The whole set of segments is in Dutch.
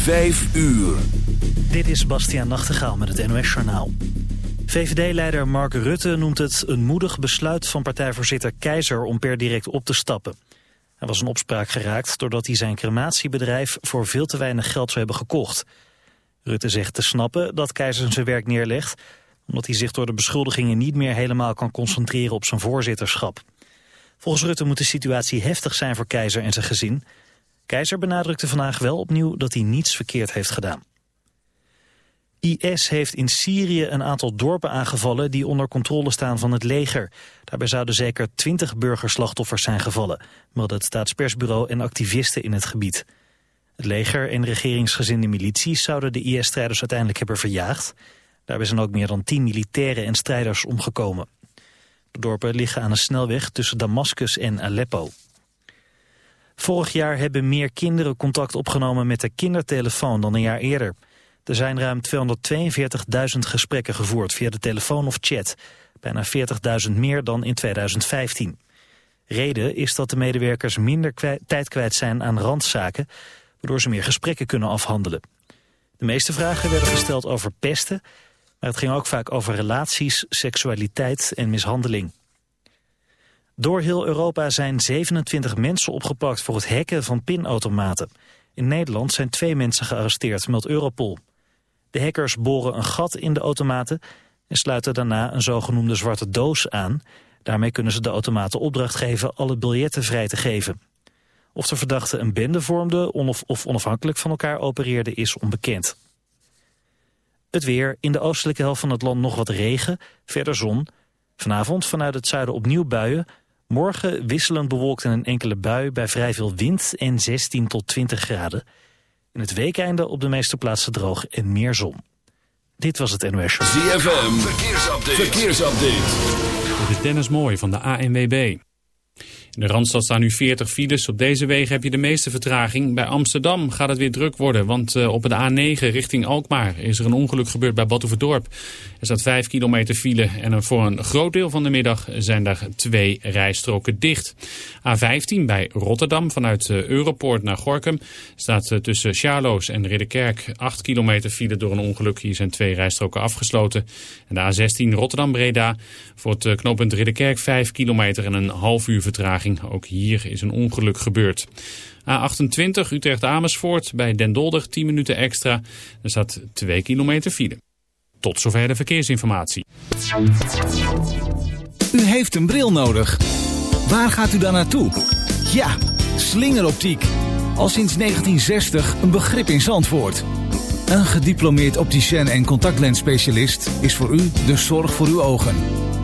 Vijf uur. Dit is Bastiaan Nachtegaal met het NOS-journaal. VVD-leider Mark Rutte noemt het een moedig besluit van partijvoorzitter Keizer om per direct op te stappen. Hij was in opspraak geraakt doordat hij zijn crematiebedrijf voor veel te weinig geld zou hebben gekocht. Rutte zegt te snappen dat Keizer zijn werk neerlegt, omdat hij zich door de beschuldigingen niet meer helemaal kan concentreren op zijn voorzitterschap. Volgens Rutte moet de situatie heftig zijn voor Keizer en zijn gezin. Keizer benadrukte vandaag wel opnieuw dat hij niets verkeerd heeft gedaan. IS heeft in Syrië een aantal dorpen aangevallen die onder controle staan van het leger. Daarbij zouden zeker twintig burgerslachtoffers zijn gevallen, melden het staatspersbureau en activisten in het gebied. Het leger en regeringsgezinde milities zouden de IS-strijders uiteindelijk hebben verjaagd. Daarbij zijn ook meer dan tien militairen en strijders omgekomen. De dorpen liggen aan een snelweg tussen Damascus en Aleppo. Vorig jaar hebben meer kinderen contact opgenomen met de kindertelefoon dan een jaar eerder. Er zijn ruim 242.000 gesprekken gevoerd via de telefoon of chat. Bijna 40.000 meer dan in 2015. Reden is dat de medewerkers minder tijd kwijt zijn aan randzaken... waardoor ze meer gesprekken kunnen afhandelen. De meeste vragen werden gesteld over pesten... maar het ging ook vaak over relaties, seksualiteit en mishandeling. Door heel Europa zijn 27 mensen opgepakt voor het hacken van pinautomaten. In Nederland zijn twee mensen gearresteerd, meldt Europol. De hackers boren een gat in de automaten en sluiten daarna een zogenoemde zwarte doos aan. Daarmee kunnen ze de automaten opdracht geven alle biljetten vrij te geven. Of de verdachten een bende vormden of onafhankelijk van elkaar opereerden is onbekend. Het weer, in de oostelijke helft van het land nog wat regen, verder zon. Vanavond vanuit het zuiden opnieuw buien. Morgen wisselend bewolkt en een enkele bui bij vrij veel wind en 16 tot 20 graden. In het weekeinde op de meeste plaatsen droog en meer zon. Dit was het NOS Show. ZFM, verkeersupdate. verkeersupdate. Dit is Dennis Mooi van de ANWB. In de Randstad staan nu 40 files. Op deze wegen heb je de meeste vertraging. Bij Amsterdam gaat het weer druk worden, want uh, op de A9 richting Alkmaar is er een ongeluk gebeurd bij Batuverdorp. Er staat 5 kilometer file en voor een groot deel van de middag zijn daar twee rijstroken dicht. A15 bij Rotterdam vanuit uh, Europoort naar Gorkum staat tussen Charloes en Ridderkerk 8 kilometer file door een ongeluk. Hier zijn twee rijstroken afgesloten. En de A16 Rotterdam-Breda voor het knooppunt Ridderkerk 5 kilometer en een half uur vertraging. Ook hier is een ongeluk gebeurd. A28 Utrecht-Amersfoort bij Den Dolder 10 minuten extra. Er staat 2 kilometer file. Tot zover de verkeersinformatie. U heeft een bril nodig. Waar gaat u dan naartoe? Ja, slingeroptiek. Al sinds 1960 een begrip in Zandvoort. Een gediplomeerd opticien en contactlensspecialist is voor u de zorg voor uw ogen.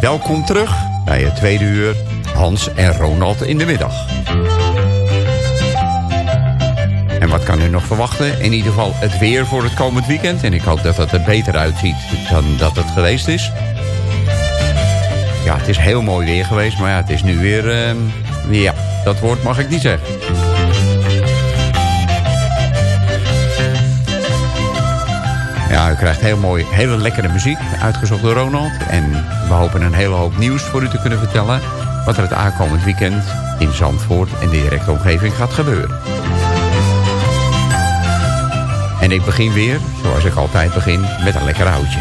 welkom terug bij het tweede uur Hans en Ronald in de middag. En wat kan u nog verwachten? In ieder geval het weer voor het komend weekend. En ik hoop dat het er beter uitziet dan dat het geweest is. ja, het is heel mooi weer geweest. Maar ja, het is nu weer... ehm, ja, dat woord mag ik niet zeggen. Ja, u krijgt heel mooi, hele lekkere muziek, uitgezocht door Ronald. En we hopen een hele hoop nieuws voor u te kunnen vertellen... wat er het aankomend weekend in Zandvoort en de directe omgeving gaat gebeuren. En ik begin weer, zoals ik altijd begin, met een lekker houtje.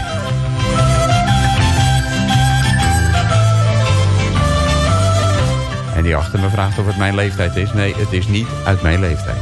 En die achter me vraagt of het mijn leeftijd is. Nee, het is niet uit mijn leeftijd.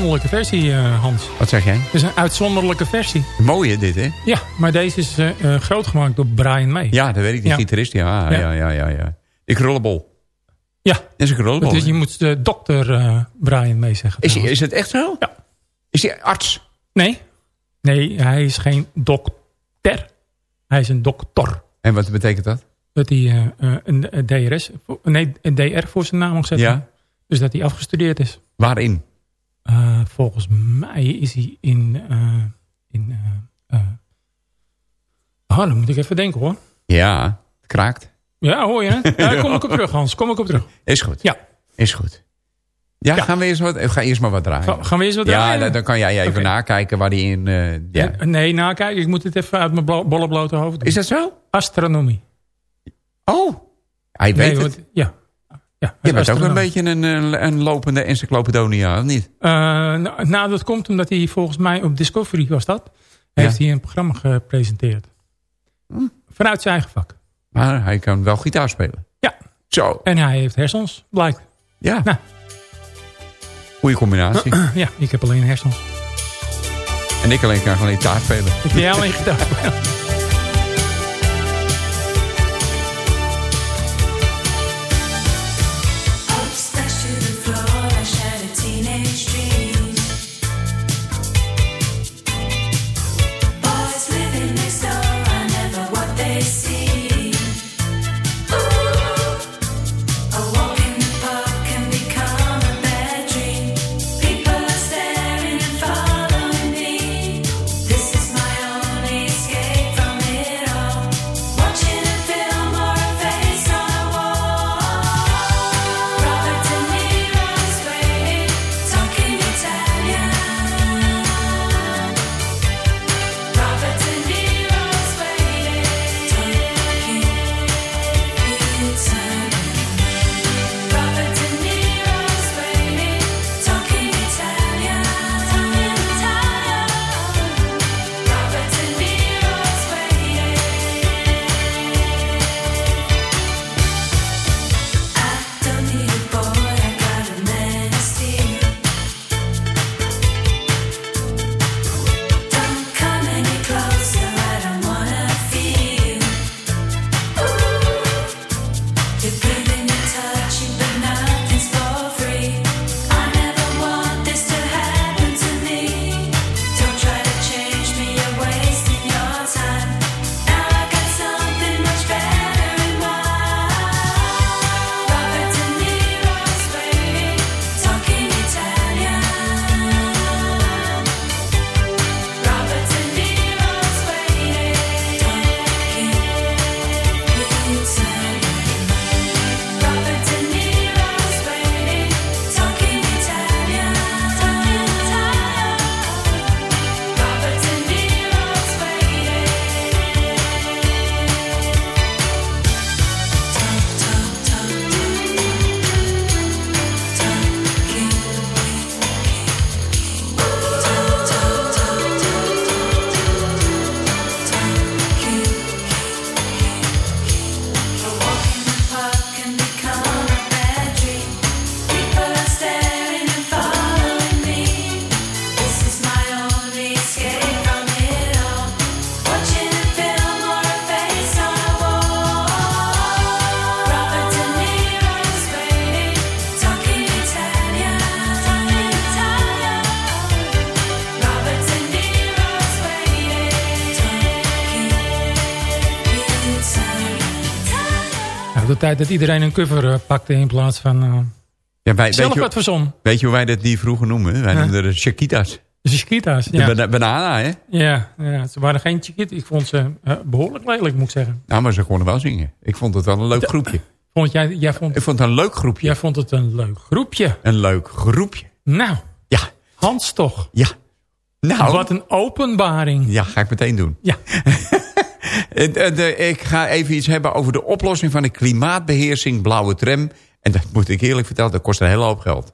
Uitzonderlijke versie, eh, Hans. Wat zeg jij? Het is een uitzonderlijke versie. Mooie dit, hè? Ja, maar deze is eh, groot gemaakt door Brian May. Ja, dat weet ik. Die Ja. gitarist, ja. Ja. Ja, ja, ja, ja. Die krullenbol. Ja, Dat is een krullenbol. dus je moet de dokter Brian May zeggen. is, is het echt zo? Ja. Is hij arts? Nee, nee, hij is geen dokter. Hij is een dokter. En wat betekent dat? Dat hij een, DRS, nee, een DR voor zijn naam mag zetten. Ja. Dus dat hij afgestudeerd is. Waarin? Eh, volgens mij is hij in... eh in eh, dan moet ik even denken hoor. Ja, het kraakt. Ja, hoor je? Ja, kom ik op terug Hans, kom ik op terug. Is goed. Ja. Is goed. Ja, Ja. gaan we eerst wat, ga eerst maar wat draaien. Ga- gaan we eens wat ja, draaien? dan, dan kan jij even nakijken waar die in... ja. Nee, kijk, ik moet het even uit mijn bolle blote hoofd doen. Is dat zo? Astronomie. Oh, hij weet Nee, het. want- ja. Ja, Je bent ook een beetje een, een, lopende encyclopedonia, of niet? Eh, nou, nou, dat komt omdat hij volgens mij op Discovery was dat. Heeft hij een programma gepresenteerd. Hm. Vanuit zijn eigen vak. Maar hij kan wel gitaar spelen. Ja. Zo, En hij heeft hersens, blijkt. ja. Nou. Goeie combinatie. Ja, ik heb alleen hersens. en ik alleen kan gewoon gitaar spelen. Ik heb jij alleen gedaan. tijd dat iedereen een cover eh, pakte in plaats van eh, Ja, wij, zelf weet, je, wat verzon. weet je hoe wij dat die vroeger noemen? Wij Huh? noemden de Chiquitas. De Chiquita's, De ja. bana- banana, hè? ja. Ja, ze waren geen Chiquita's. Ik vond ze eh, behoorlijk lelijk, moet ik zeggen. Nou, maar ze konden wel zingen. Ik vond het wel een leuk groepje. Vond jij, jij, vond, Ik vond het een leuk groepje. jij vond het een leuk groepje. Een leuk groepje. Nou, Ja, Hans toch. ja. Nou, Wat een openbaring. ja, ga ik meteen doen. Ja. Eh, de- ik ga even iets hebben over de oplossing van de klimaatbeheersing blauwe tram. En dat moet ik eerlijk vertellen, dat kost een hele hoop geld.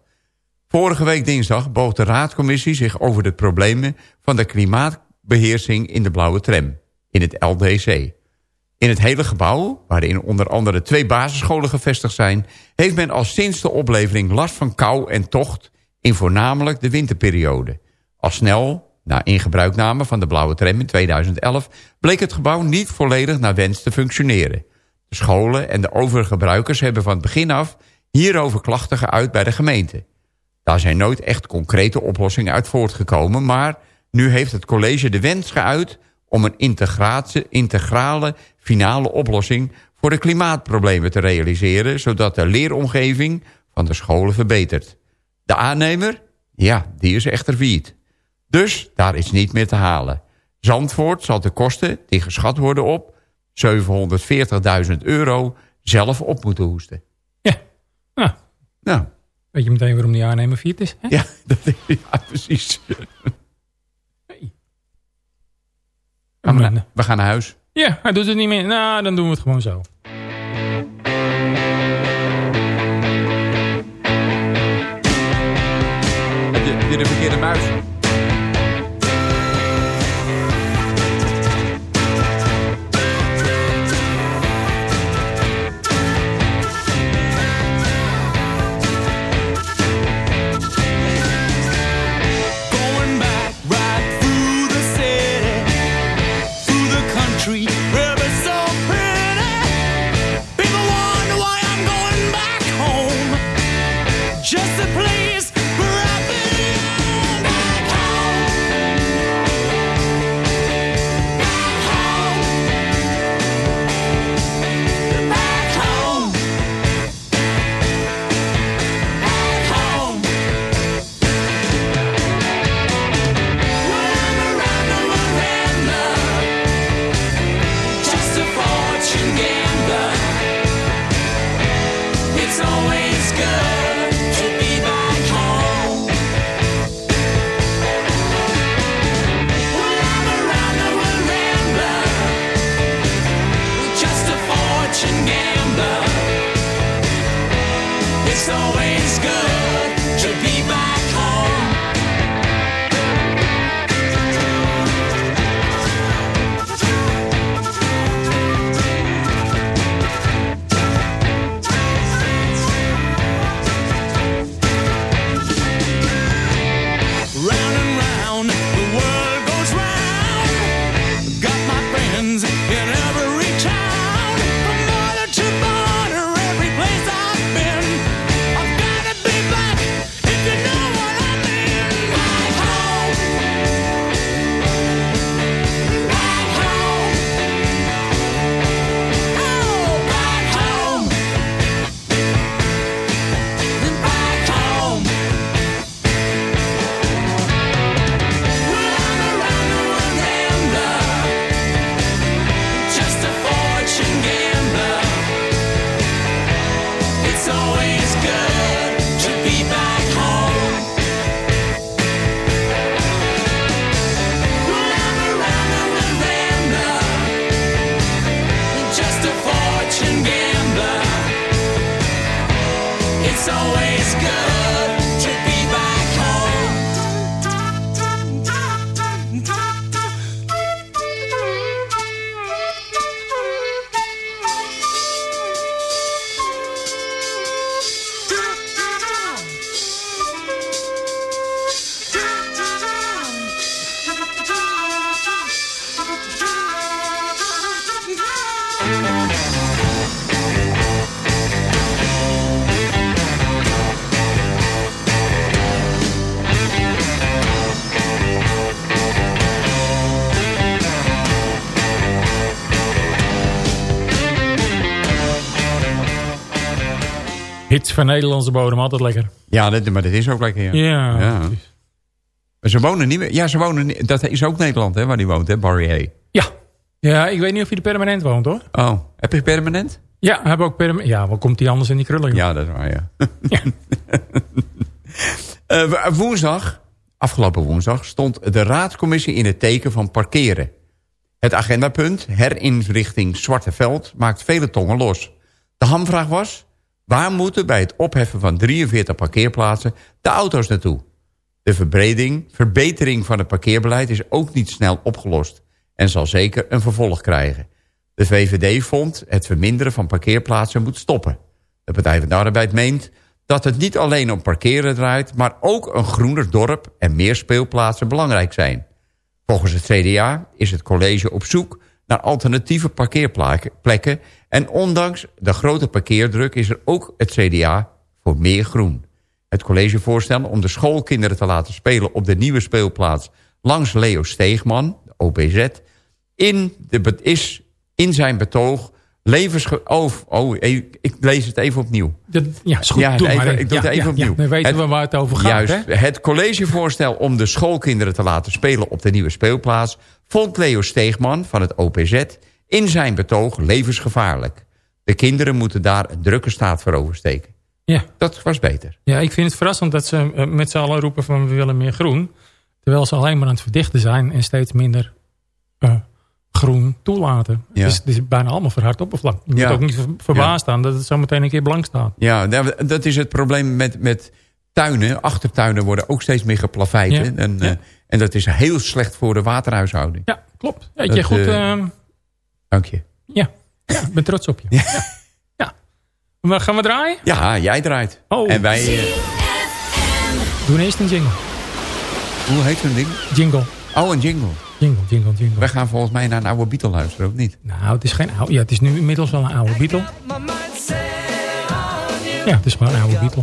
Vorige week dinsdag boog de raadcommissie zich over de problemen van de klimaatbeheersing in de blauwe tram. In het LDC. In het hele gebouw, waarin onder andere twee basisscholen gevestigd zijn... heeft men al sinds de oplevering last van kou en tocht... in voornamelijk de winterperiode. Al snel, na ingebruikname van de blauwe tram in 2011... bleek het gebouw niet volledig naar wens te functioneren. De scholen en de overige gebruikers hebben van het begin af... hierover klachten geuit bij de gemeente. Daar zijn nooit echt concrete oplossingen uit voortgekomen... maar nu heeft het college de wens geuit om een integrale finale oplossing... voor de klimaatproblemen te realiseren... zodat de leeromgeving van de scholen verbetert. De aannemer? Ja, die is echter failliet. Dus daar is niet meer te halen. Zandvoort zal de kosten, die geschat worden op 740.000 euro, zelf op moeten hoesten. Ja. Nou, Nou, weet je meteen waarom die aannemer fiet is? Hè? ja, dat, ja precies. Gaan we, naar, we gaan naar huis. Ja, hij doet het niet meer. Nou, dan doen we het gewoon zo. Heb je, heb je de verkeerde muis? Van Nederlandse bodem, altijd lekker. Ja, dat, maar dat is ook lekker, ja. Ja. Ja. Maar ze wonen niet meer... Ja, ze wonen... niet- Dat is ook Nederland, hè, waar die woont, hè, Barry Hay. Ja. Ja, ik weet niet of hij er permanent woont, hoor. Oh, heb je permanent? Ja, we hebben ook permanent. Ja, waar komt hij anders in die krullen? Ja, dat is waar, ja. Eh, wo- woensdag, afgelopen woensdag, stond de raadcommissie in het teken van parkeren. Het agendapunt, herinrichting Zwarte Veld, maakt vele tongen los. De hamvraag was, waar moeten bij het opheffen van 43 parkeerplaatsen de auto's naartoe? De verbreding, verbetering van het parkeerbeleid is ook niet snel opgelost en zal zeker een vervolg krijgen. De VVD vond het verminderen van parkeerplaatsen moet stoppen. De Partij van de Arbeid meent dat het niet alleen om parkeren draait... maar ook een groener dorp en meer speelplaatsen belangrijk zijn. Volgens het CDA is het college op zoek naar alternatieve parkeerplekken... en ondanks de grote parkeerdruk is er ook het CDA voor meer groen. Het collegevoorstel om de schoolkinderen te laten spelen... op de nieuwe speelplaats langs Leo Steegman, de OPZ... In de, is in zijn betoog levensge... Oh, oh, ik lees het even opnieuw. Dat, ja, is goed. Ja, doe even- maar. ik doe het even ja, opnieuw. Dan weten Het- we waar het over gaat, Juist, hè? het collegevoorstel om de schoolkinderen te laten spelen op de nieuwe speelplaats... vond Leo Steegman van het OPZ in zijn betoog levensgevaarlijk. De kinderen moeten daar een drukke staat voor oversteken. Ja. Dat was beter. ja, ik vind het verrassend dat ze eh, met z'n allen roepen van we willen meer groen. Terwijl ze alleen maar aan het verdichten zijn en steeds minder eh, groen toelaten. Ja. Dus het is bijna allemaal verhard oppervlak. Je Ja. moet ook niet ver- verbaasd staan dat het zo meteen een keer blank staat. Ja, nou, dat is het probleem met, met tuinen. Achtertuinen worden ook steeds meer geplaveid. Ja. En, Ja. eh, en dat is heel slecht voor de waterhuishouding. Ja, klopt. Weet je, goed. eh, ehm, Dank je. ja. ja, ik ben trots op je. Ja. ja. Maar gaan we draaien? Ja, jij draait. Oh. En wij... eh, Doen eerst een jingle. hoe heet zo'n ding? Jingle. Oh, een jingle. Jingle, jingle, jingle. Wij gaan volgens mij naar een oude Beatle luisteren, of niet? Nou, het is geen oude. Ja, het is nu inmiddels wel een oude Beatle. Ja, het is wel een oude Beatle.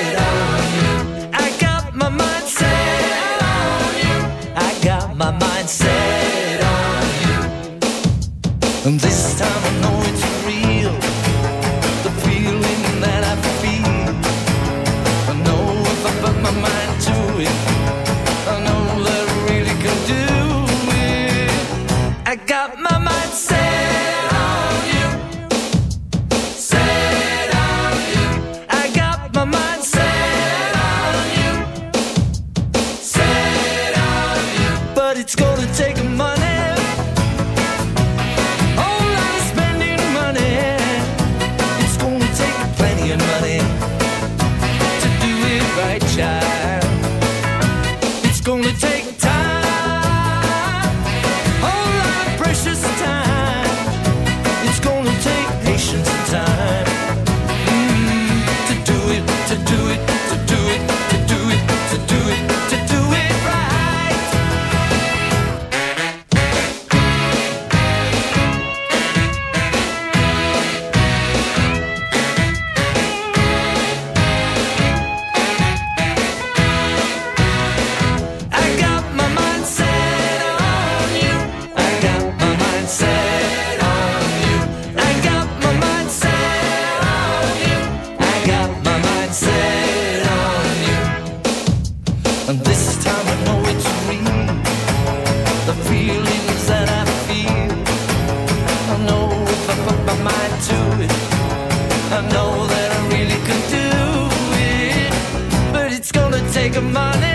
gonna take a money.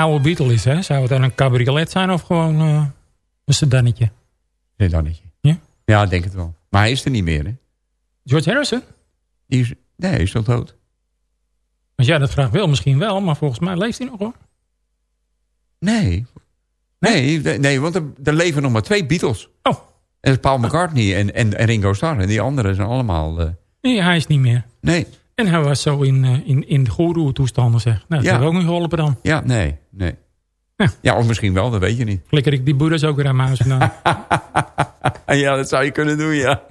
Oude Beatle is, hè? Zou het dan een cabriolet zijn of gewoon eh, een sedannetje? Nee, dan niet. Ja? Ja, ik denk het wel. Maar hij is er niet meer, hè? George Harrison? Die is, nee, hij is al dood. Als jij dat vraagt wel, misschien wel, maar volgens mij leeft hij nog hoor. Nee. Nee, nee, want er, er leven nog maar twee Beatles. Oh. En dat is Paul McCartney en, en, en Ringo Starr. En die anderen zijn allemaal... eh, Nee, hij is niet meer. nee, En hij was zo in, eh, in, in de goeroe toestanden zeg. Nou, dat Ja. heeft ook niet geholpen dan. ja, nee, nee. Ja. Ja, of misschien wel, dat weet je niet. Flikker ik die boeders ook weer aan mijn huis vandaan. ja, dat zou je kunnen doen, ja.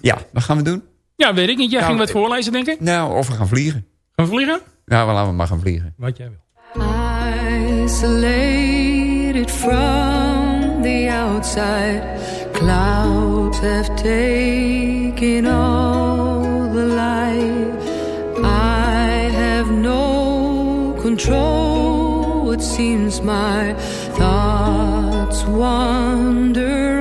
ja, wat gaan we doen? ja, weet ik niet. Jij Nou, ging wat voorlezen, denk ik. Nou, of we gaan vliegen. Gaan we vliegen? Ja, we laten we maar gaan vliegen. Wat jij wil. Isolated from the outside, clouds have taken all control. It seems my thoughts wander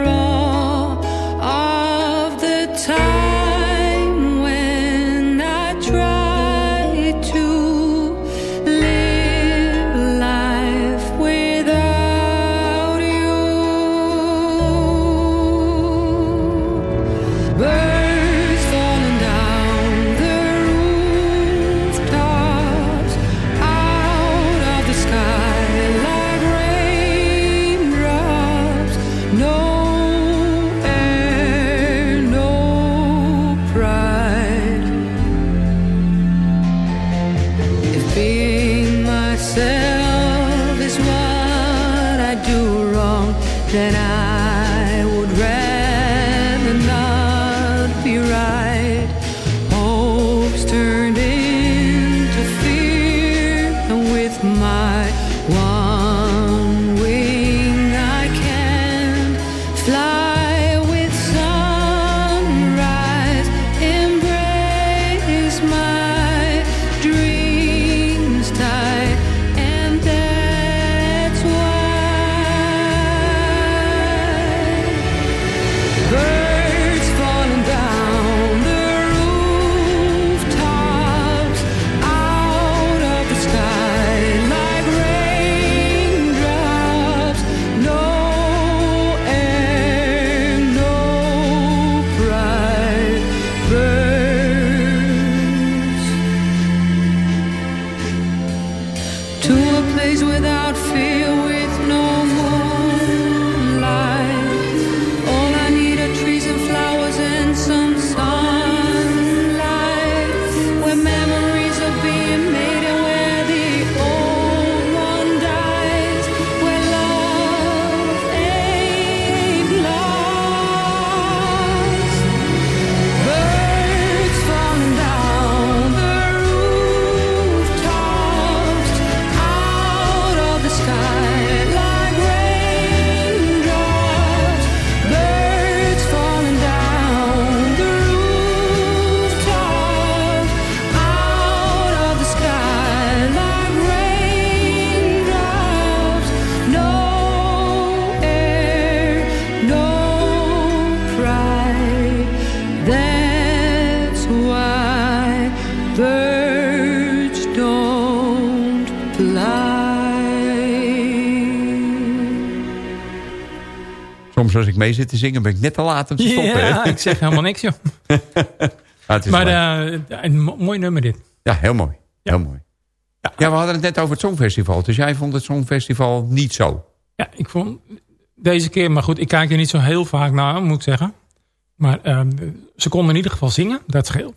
Soms als ik mee zit te zingen ben ik net te laat om te stoppen. Ja, ik zeg helemaal niks, joh. Ah, Maar eh, een mo- mooi nummer dit. ja, heel mooi. Heel mooi. Ja, we hadden het net over het Songfestival. Dus jij vond het Songfestival niet zo. Ja, ik vond deze keer, maar goed, ik kijk er niet zo heel vaak naar, moet ik zeggen. Maar ehm, ze konden in ieder geval zingen, dat scheelt.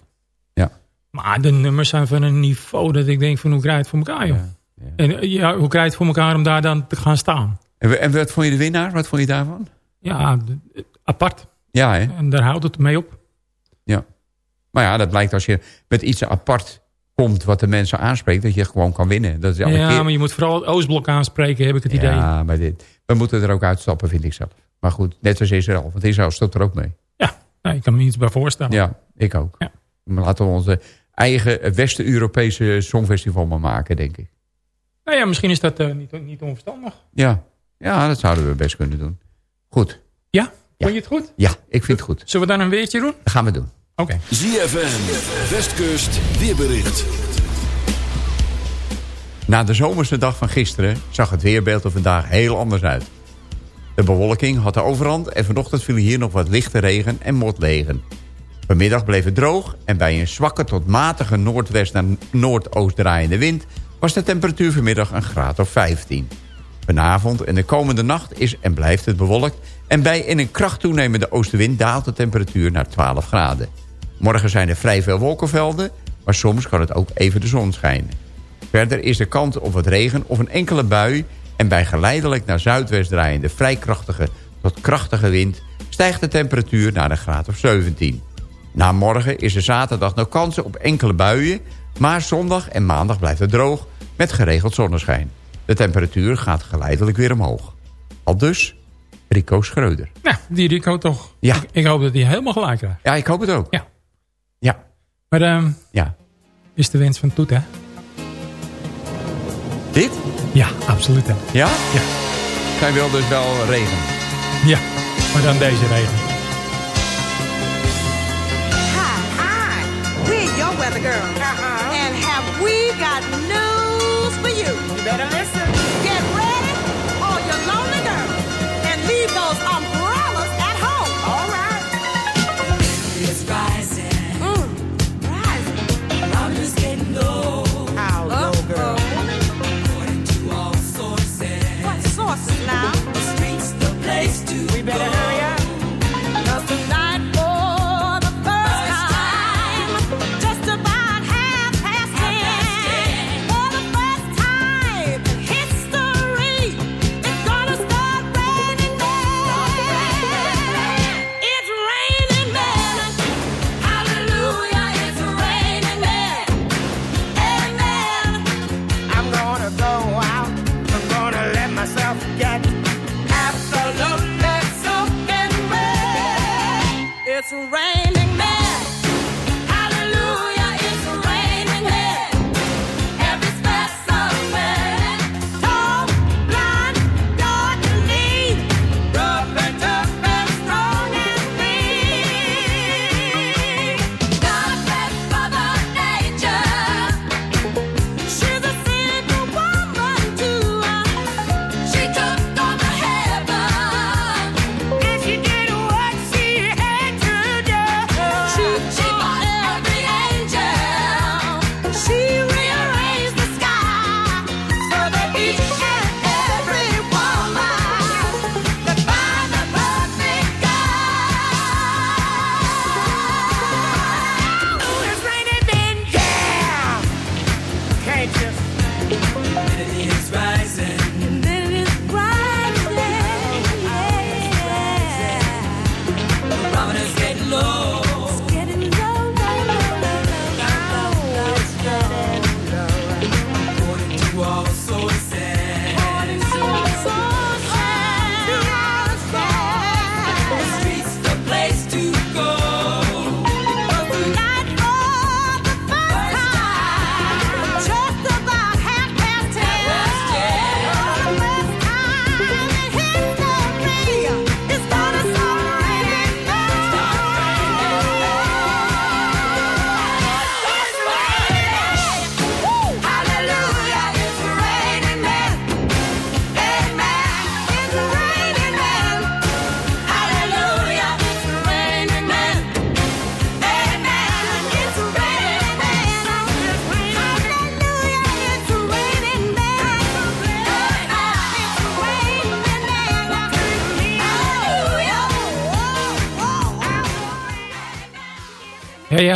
Ja. Maar de nummers zijn van een niveau dat ik denk van hoe krijg je het voor elkaar, joh. Ja, ja. En ja, hoe krijg je het voor elkaar om daar dan te gaan staan? En wat vond je de winnaar? Wat vond je daarvan? Ja, apart. Ja, hè? En daar houdt het mee op. Ja. Maar ja, dat blijkt als je met iets apart komt wat de mensen aanspreekt, dat je gewoon kan winnen. Dat is Ja, keer. maar je moet vooral het Oostblok aanspreken, heb ik het idee. Ja, maar dit, we moeten er ook uitstappen, vind ik zelf. Maar goed, net als Israël. Want Israël stopt er ook mee. Ja, nou, ik kan me iets bij voorstellen. Ja, ik ook. Ja. Maar laten we onze eigen West-Europese songfestival maar maken, denk ik. Nou ja, misschien is dat eh, niet, niet onverstandig. Ja. ja, dat zouden we best kunnen doen. Goed. Ja? Ja. Vond je het goed? Ja, ik vind het goed. Zullen we dan een weertje doen? Dat gaan we doen. Oké. ZFM, Westkust, weerbericht. Na de zomerse dag van gisteren zag het weerbeeld er vandaag heel anders uit. De bewolking had de overhand en vanochtend viel hier nog wat lichte regen en motregen. Vanmiddag bleef het droog en bij een zwakke tot matige noordwest naar noordoost draaiende wind... was de temperatuur vanmiddag een graad of 15. Vanavond en de komende nacht is en blijft het bewolkt... en bij in een kracht toenemende oostenwind daalt de temperatuur naar 12 graden. Morgen zijn er vrij veel wolkenvelden, maar soms kan het ook even de zon schijnen. Verder is de kans op wat regen of een enkele bui... en bij geleidelijk naar zuidwest draaiende vrij krachtige tot krachtige wind... stijgt de temperatuur naar een graad of 17. Na morgen is er zaterdag nog kansen op enkele buien... maar zondag en maandag blijft het droog met geregeld zonneschijn. De temperatuur gaat geleidelijk weer omhoog. Al dus Rico Schreuder. Nou, die Rico toch. Ja. Ik, ik hoop dat hij helemaal gelijk krijgt. Ja, ik hoop het ook. Ja. Ja. Maar ehm Ja. is de wens van Toet, hè? Dit? Ja, absoluut. Hè. Ja? Ja. Zij wil dus wel regen. Ja, maar dan deze regen. Hi, hi. We're your weather girl.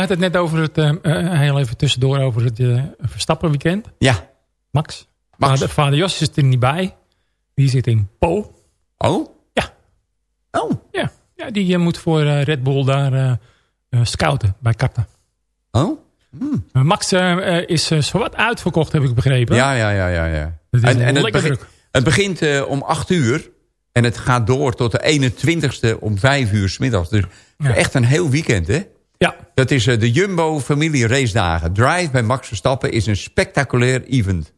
Had het net over het, eh, eh, heel even tussendoor, over het eh Verstappen weekend. Ja. Max. Max. Vader, vader Jos is er niet bij. Die zit in Po. Oh? Ja. Oh. Ja, ja die moet voor Red Bull daar scouten bij Kapta. Oh? Max is uh, zowat uitverkocht, heb ik begrepen. Ja, ja, ja, ja. ja. Het is het, lekker begint, druk. het begint om 8 uur. En het gaat door tot de 21ste om 5 uur 's middags. Dus Ja. echt een heel weekend, hè? Ja, Dat is eh, de Jumbo Familie Race Dagen. Drive bij Max Verstappen is een spectaculair event.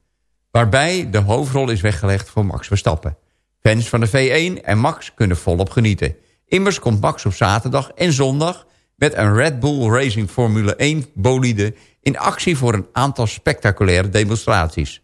Waarbij de hoofdrol is weggelegd voor Max Verstappen. Fans van de V1 en Max kunnen volop genieten. Immers komt Max op zaterdag en zondag... met een Red Bull Racing Formule 1 bolide... in actie voor een aantal spectaculaire demonstraties.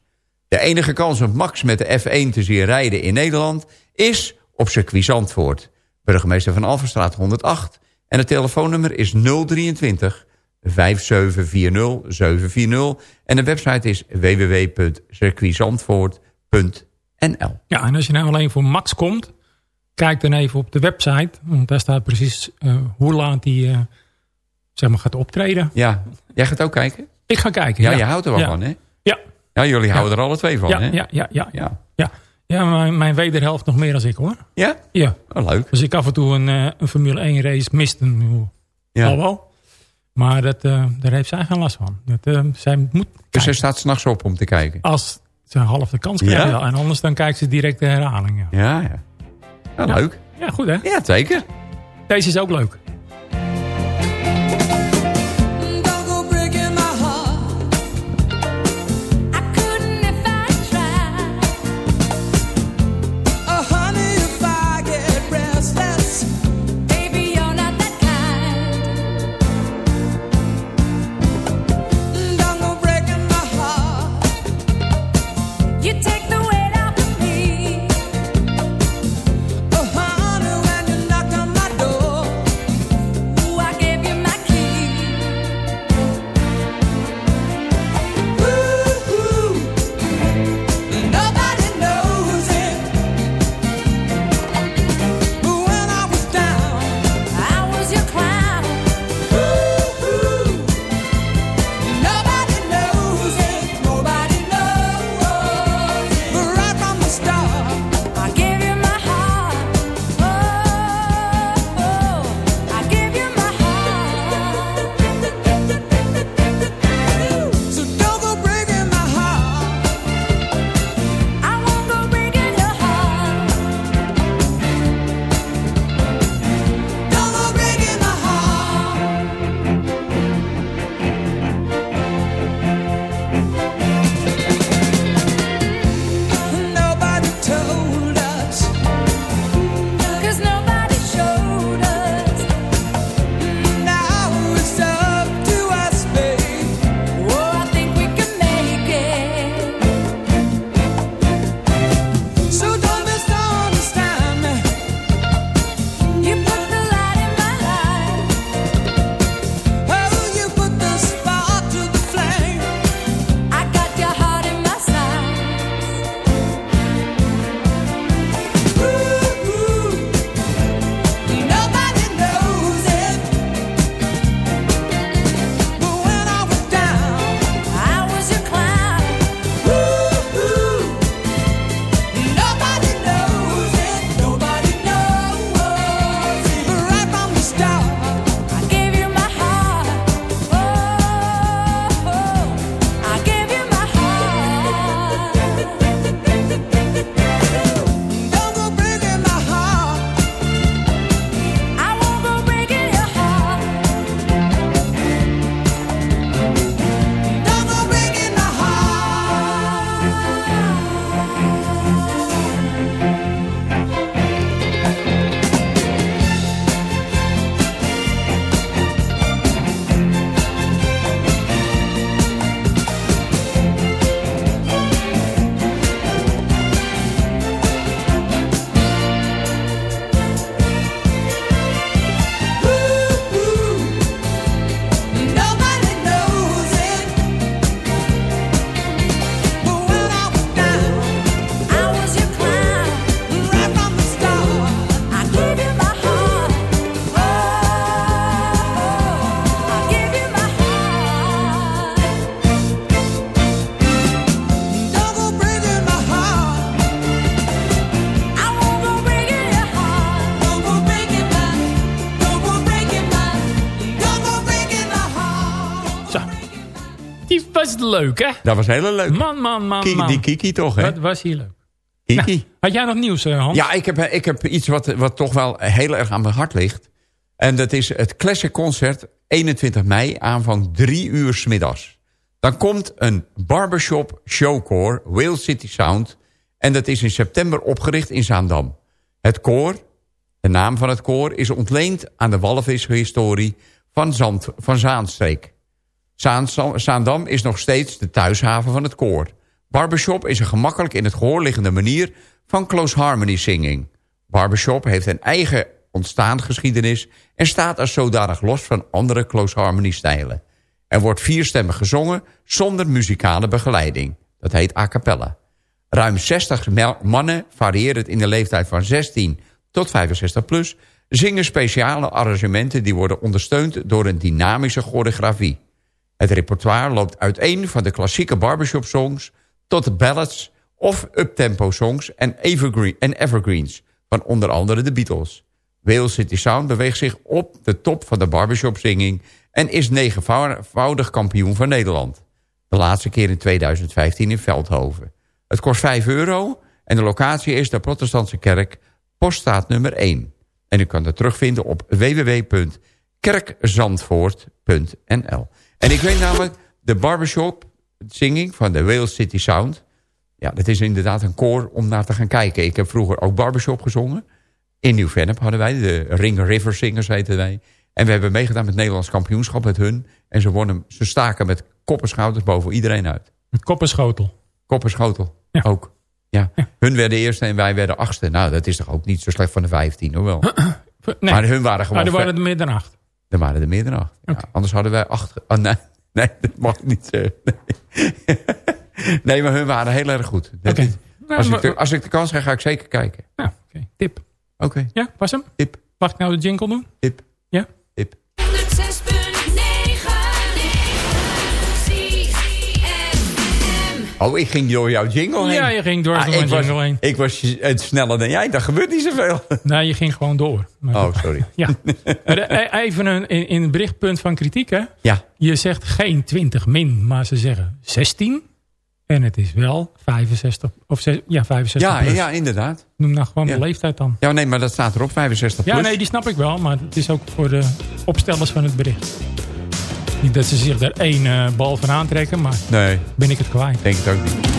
De enige kans om Max met de F1 te zien rijden in Nederland... is op circuit Zandvoort. Burgemeester van Alverstraat 108. En het telefoonnummer is 023 5740 740. En de website is www.circuitzandvoort.nl. Ja, en als je nou alleen voor Max komt, kijk dan even op de website. Want daar staat precies eh, hoe laat hij eh, zeg maar gaat optreden. Ja, jij gaat ook kijken? Ik ga kijken. Ja, Ja, je houdt er wel Ja. van, hè? Ja. Ja, jullie houden er alle twee van, Ja, hè? ja, ja, ja. Ja. Ja, mijn, mijn wederhelft nog meer dan ik hoor. Ja? Ja. Oh, leuk. Dus ik af en toe een, eh, een Formule 1 race mist. Een, Ja. Al wel. Maar dat, eh, daar heeft zij geen last van. Dat, eh, zij moet Dus zij staat s'nachts op om te kijken? Als ze half de kans krijgt. Ja? En anders dan kijkt ze direct de herhaling. Ja, Ja, ja. Ja, leuk. ja goed hè. Ja, zeker. Deze is ook leuk. Leuk hè? Dat was heel leuk. Man, man, man, Kiki, man. die Kiki toch, hè? Wat was hier leuk. Kiki. Had jij nog nieuws eh, Hans? Ja, ik heb, ik heb iets wat, wat toch wel heel erg aan mijn hart ligt. En dat is het Classic Concert 21 mei, aanvang 3 uur 's middags. Dan komt een barbershop showcore, Whale City Sound. En dat is in september opgericht in Zaandam. Het koor, de naam van het koor, is ontleend aan de walvishistorie van, Zand, van Zaanstreek. Zaan- Zaandam is nog steeds de thuishaven van het koor. Barbershop is een gemakkelijk in het gehoor liggende manier van close harmony singing. Barbershop heeft een eigen ontstaansgeschiedenis en staat als zodanig los van andere close harmony stijlen. Er wordt vierstemmig gezongen zonder muzikale begeleiding. Dat heet a cappella. Ruim 60 mel- mannen, variërend in de leeftijd van 16 tot 65 plus... zingen speciale arrangementen die worden ondersteund door een dynamische choreografie. Het repertoire loopt uiteen van de klassieke barbershop songs... tot de ballads of uptempo songs en, evergreen, en evergreens... van onder andere de Beatles. Wales City Sound beweegt zich op de top van de barbershop zinging... en is negenvoudig kampioen van Nederland. De laatste keer in 2015 in Veldhoven. Het kost 5 euro en de locatie is de protestantse kerk... poststaat nummer 1. En u kan dat terugvinden op www.kerkzandvoort.nl. En ik weet namelijk, de barbershop singing van de Wales City Sound... ja, dat is inderdaad een koor om naar te gaan kijken. Ik heb vroeger ook barbershop gezongen. In Nieuw-Vennep hadden wij, de Ring River Singers heten wij. En we hebben meegedaan met het Nederlands kampioenschap met hun. En ze, wonnen, ze staken met kop en schouders boven iedereen uit. Met kop en schotel. Kop en schotel, ook. Ja. Hun werden eerste en wij werden achtste. Nou, dat is toch ook niet zo slecht van de vijftien, hoewel. Nee. Maar hun waren gewoon... Maar er ver- waren er meer dan acht. Er waren er meer dan acht. Ja, anders hadden wij acht... Oh, nee, nee, dat mag niet zeggen. Nee. nee, maar hun waren heel erg goed. Dat Nou, als, ik de, als ik de kans krijg, ga ik zeker kijken. Ja, oké. Tip. Oké, Ja, was hem? tip, Mag ik nou de jingle doen? tip. Oh, ik ging door jouw jingle heen. Ja, je ging door Ah, was, jingle heen. ik was eh, sneller dan jij. Dat gebeurt niet zoveel. Nee, je ging gewoon door. Maar Oh, sorry. Ja. Maar, eh, Even een, in, het berichtpunt van kritiek, hè. Ja, Je zegt geen 20 min, maar ze zeggen 16. En het is wel 65, of ja, 65 ja, plus. ja, inderdaad. Noem nou gewoon Ja. de leeftijd dan. Ja, nee, maar dat staat erop, 65 Ja, plus. nee, die snap ik wel. Maar het is ook voor de opstellers van het bericht. Niet dat ze zich er één eh, bal van aantrekken, maar Nee, ben ik het kwijt. denk het ook niet.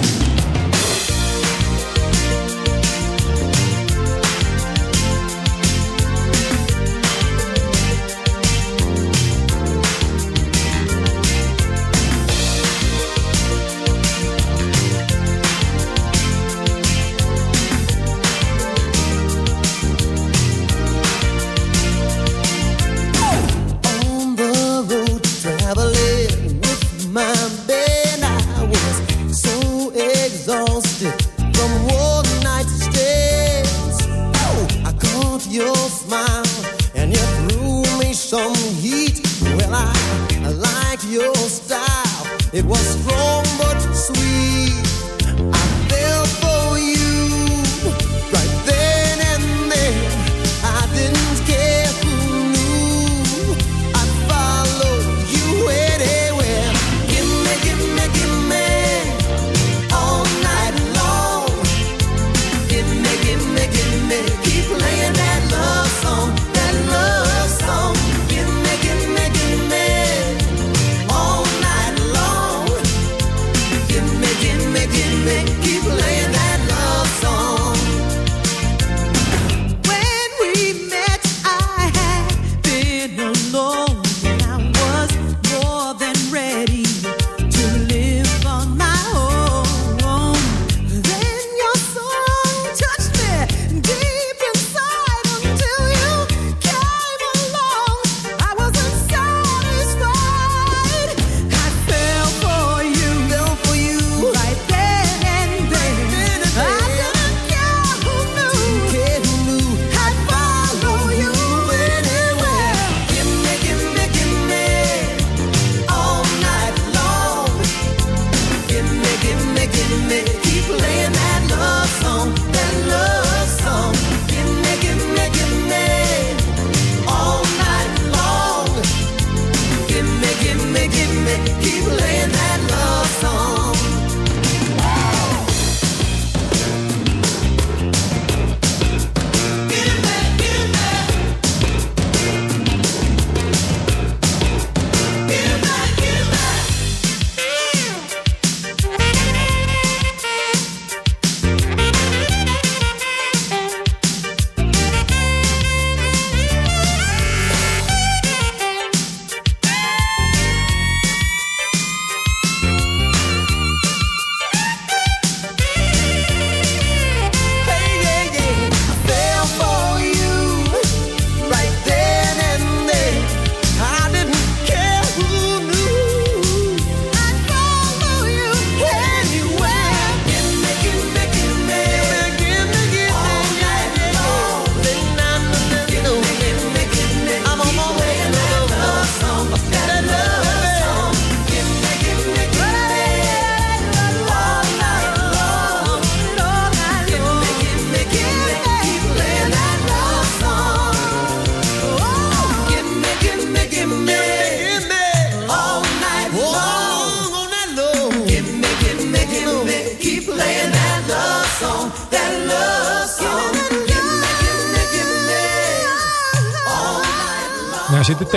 It was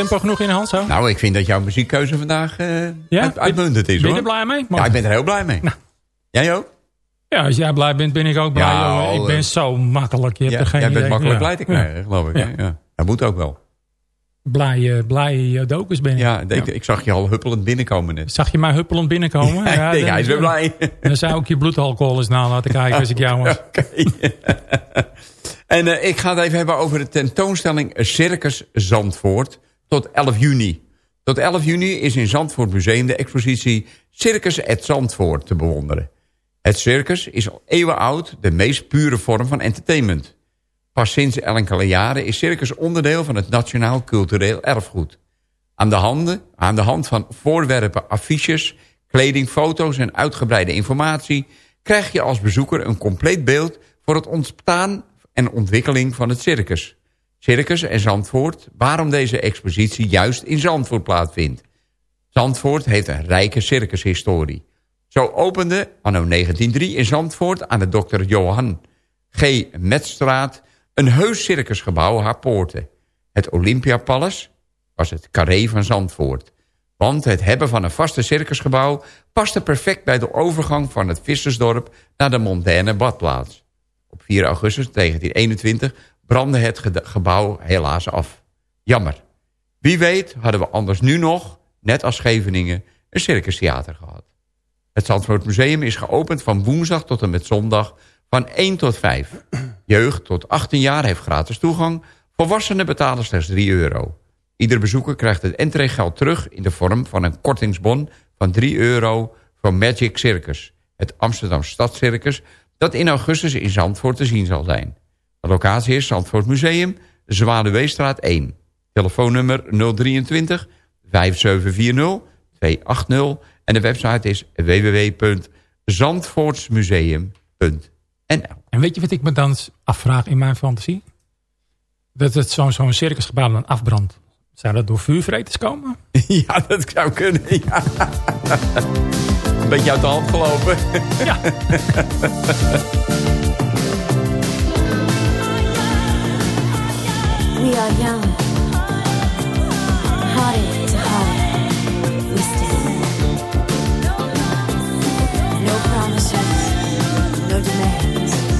tempo genoeg in zo? Nou, ik vind dat jouw muziekkeuze vandaag eh Ja? uit, uitmuntend is, Ben je hoor. er blij mee? Ja, ik ben er heel blij mee. Jij ook? Ja, als jij blij bent, ben ik ook blij. Ja, ik ben eh, zo makkelijk. Je hebt Ja, er geen jij bent idee. makkelijk blij te krijgen, geloof ik. Ja. Dat moet ook wel. Blij, eh, blij dokus ben ik. Ja, ik, ik zag je al huppelend binnenkomen net. Zag je mij huppelend binnenkomen? Ja, ik denk, dan- hij is weer blij. Dan zou ik je bloedalcohol eens na laten kijken als ik jou was. Oké. en eh, ik ga het even hebben over de tentoonstelling Circus Zandvoort tot 11 juni. Tot 11 juni is in Zandvoort Museum de expositie Circus at Zandvoort te bewonderen. Het circus is al eeuwen oud de meest pure vorm van entertainment. Pas sinds enkele jaren is circus onderdeel van het Nationaal Cultureel Erfgoed. Aan de, handen, aan de hand van voorwerpen, affiches, kleding, foto's en uitgebreide informatie... krijg je als bezoeker een compleet beeld voor het ontstaan en ontwikkeling van het circus. Circus en Zandvoort, waarom deze expositie juist in Zandvoort plaatsvindt. Zandvoort heeft een rijke circushistorie. Zo opende anno 1903 in Zandvoort aan de Dr. Johan G. Metstraat... een heus circusgebouw haar poorten. Het Olympiapalace was het carré van Zandvoort. Want het hebben van een vaste circusgebouw... paste perfect bij de overgang van het vissersdorp... naar de mondaine badplaats. Op 4 augustus 1921 brandde het ge- gebouw helaas af. Jammer. Wie weet hadden we anders nu nog, net als Scheveningen... een circustheater gehad. Het Zandvoort Museum is geopend van woensdag tot en met zondag van 1 tot 5. Jeugd tot 18 jaar heeft gratis toegang. Volwassenen betalen slechts 3 euro. Ieder bezoeker krijgt het entreegeld terug in de vorm van een kortingsbon van 3 euro voor Magic Circus. Het Amsterdam Stadscircus dat in augustus in Zandvoort te zien zal zijn. Locatie is Zandvoort Museum, Zwaluweestraat 1. Telefoonnummer 023 5740 280 en de website is www.zandvoortsmuseum.nl En weet je wat ik me dan afvraag in mijn fantasie? Dat het zo'n zo'n circusgebouw dan afbrandt. Zou dat door vuurvreters komen? Ja, dat zou kunnen, ja. Een beetje uit de hand gelopen. Ja. We are young, hearted to heart. We stand. No promises, no demands.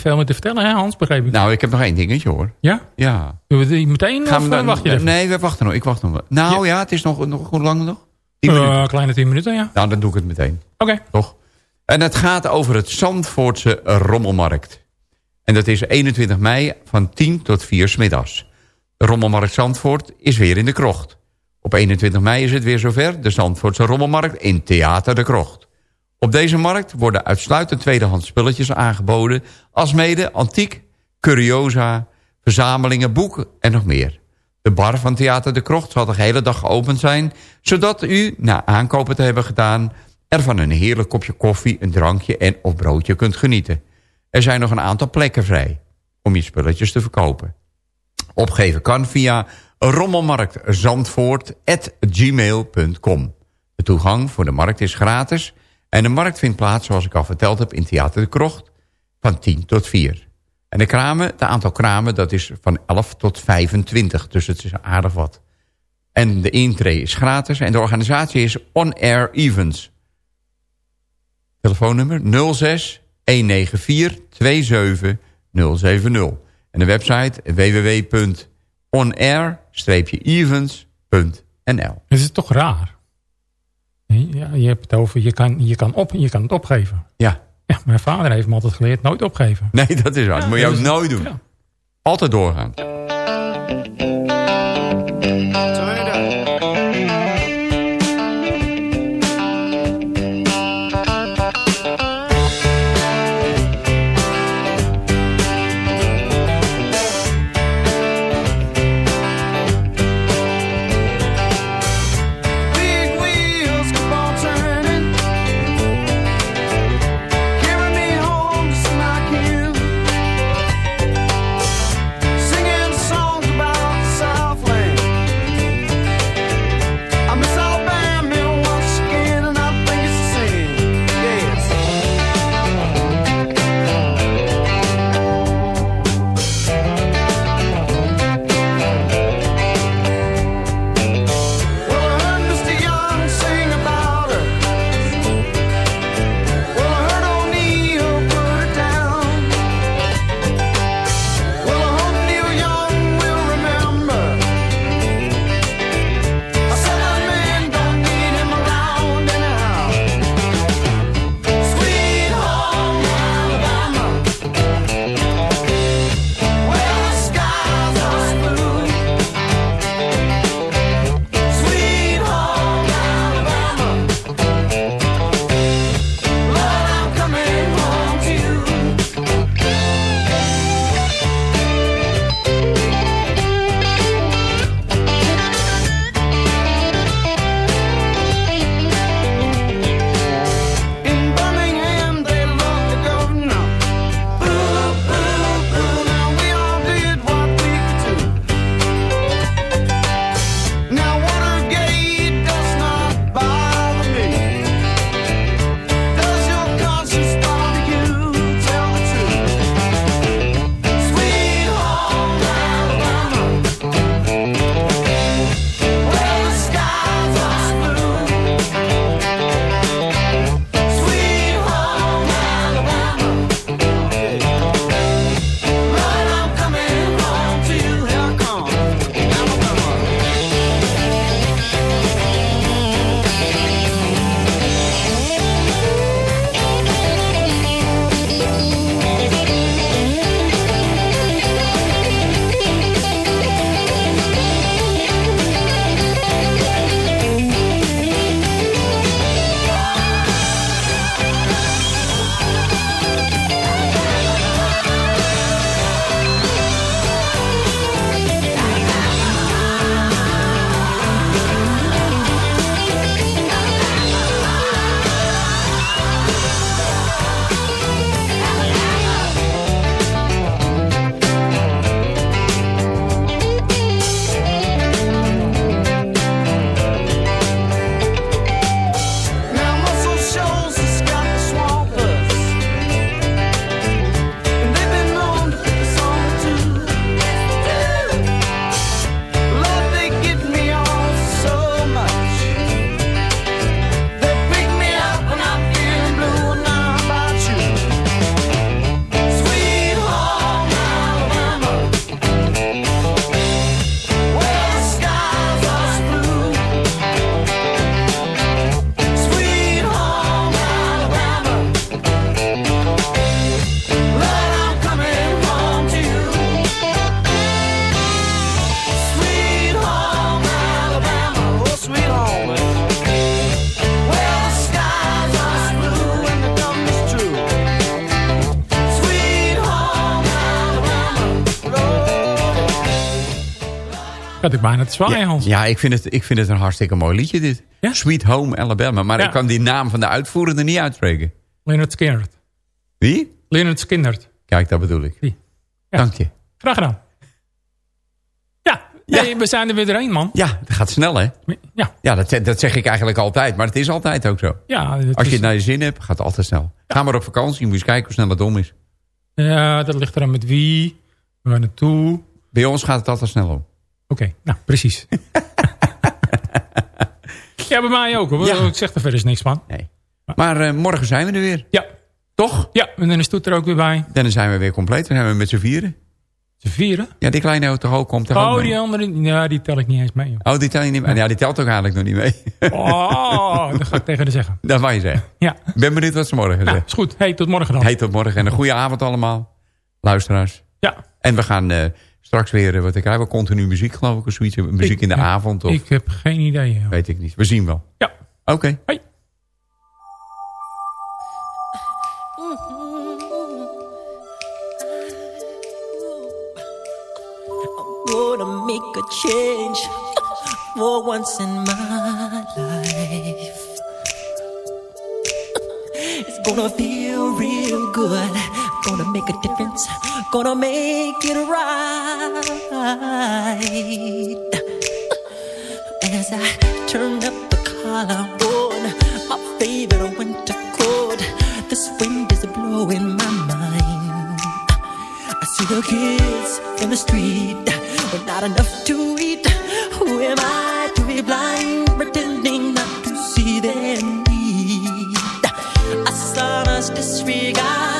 Niet veel meer te vertellen, hè Hans? Begreep ik. Nou, ik heb nog één dingetje hoor. Ja? Ja. Doen we die meteen Gaan of we eh, wacht je even? Nee, we wachten nog. Ik wacht nog. wel. Nou ja, het is nog, nog hoe lang nog? Tien Eh, kleine tien minuten, ja. Nou, dan doe ik het meteen. Oké. Toch? En het gaat over het Zandvoortse Rommelmarkt. En dat is 21 mei van 10 tot 4 's middags. De Rommelmarkt Zandvoort is weer in de krocht. Op 21 mei is het weer zover. De Zandvoortse Rommelmarkt in Theater de Krocht. Op deze markt worden uitsluitend tweedehands spulletjes aangeboden... als mede antiek, curiosa, verzamelingen, boeken en nog meer. De bar van Theater de Krocht zal de hele dag geopend zijn... zodat u, na aankopen te hebben gedaan... er van een heerlijk kopje koffie, een drankje en of broodje kunt genieten. Er zijn nog een aantal plekken vrij om je spulletjes te verkopen. Opgeven kan via rommelmarktzandvoort.gmail.com. De toegang voor de markt is gratis... en de markt vindt plaats, zoals ik al verteld heb, in Theater de Krocht... van 10 tot 4. En de kramen, het aantal kramen, dat is van 11 tot 25. Dus het is aardig wat. En de intree is gratis en de organisatie is On Air Events. Telefoonnummer 06 194 27 070. En de website www.onair-events.nl Het is toch raar. Ja, je hebt het over, je kan, je, kan op, je kan het opgeven. Ja. Ja, mijn vader heeft me altijd geleerd, nooit opgeven. Nee, dat is waar. Dat moet je ook nooit doen. Altijd doorgaan. Bijna te zwaaien, Hans. Ja, ik vind, het, ik vind het een hartstikke mooi liedje dit. Sweet Home Alabama. Maar Ja. ik kan die naam van de uitvoerende niet uitspreken. Leonard Skinner. Wie? Leonard Skinner. Kijk, dat bedoel ik. Ja. Dank je. Graag gedaan. Ja, nee, we zijn er weer doorheen, man. Ja, het gaat snel, hè? Ja. Ja, dat, zeg- dat zeg ik eigenlijk altijd. Maar het is altijd ook zo. Ja, Als je is- het naar je zin hebt, gaat het altijd snel. Ga maar op vakantie, moet je eens kijken hoe snel het om is. Ja, dat ligt eraan met wie, waar naartoe. Bij ons gaat het altijd snel om. Oké, nou, precies. ja, bij mij ook. Hoor. Ja. Ik zeg er verder niks van. Nee. Maar eh, morgen zijn we er weer. Ja. Toch? Ja, en dan is Toet er ook weer bij. Dan zijn we weer compleet. Dan zijn we met z'n vieren. Z'n vieren? Ja, die kleine auto komt er ook Oh, die andere, ja, die tel ik niet eens mee. joh. Oh, die tel je niet mee? Ja, die telt ook eigenlijk nog niet mee. Oh, dat ga ik tegen haar zeggen. Dat wou je zeggen. Ja. Ik ben benieuwd wat ze morgen Nou, zeggen. is goed. Hey, tot morgen dan. Hey, tot morgen en een goede avond allemaal. Luisteraars. Ja. En we gaan eh, straks weer, eh, wat ik krijg, wel continu muziek geloof ik. Of zoiets. Muziek Ik- in de ja, avond. Of, Ik heb geen idee. joh. Weet ik niet. We zien wel. Ja. Oké. Hoi. gonna make a change for once in my life. It's gonna feel real good. Gonna make a difference. Gonna make it right. As I turn up the collar on my favorite winter coat, this wind is blowing my mind. I see the kids in the street with not enough to eat. Who am I to be blind, pretending not to see their need? A son's disregard,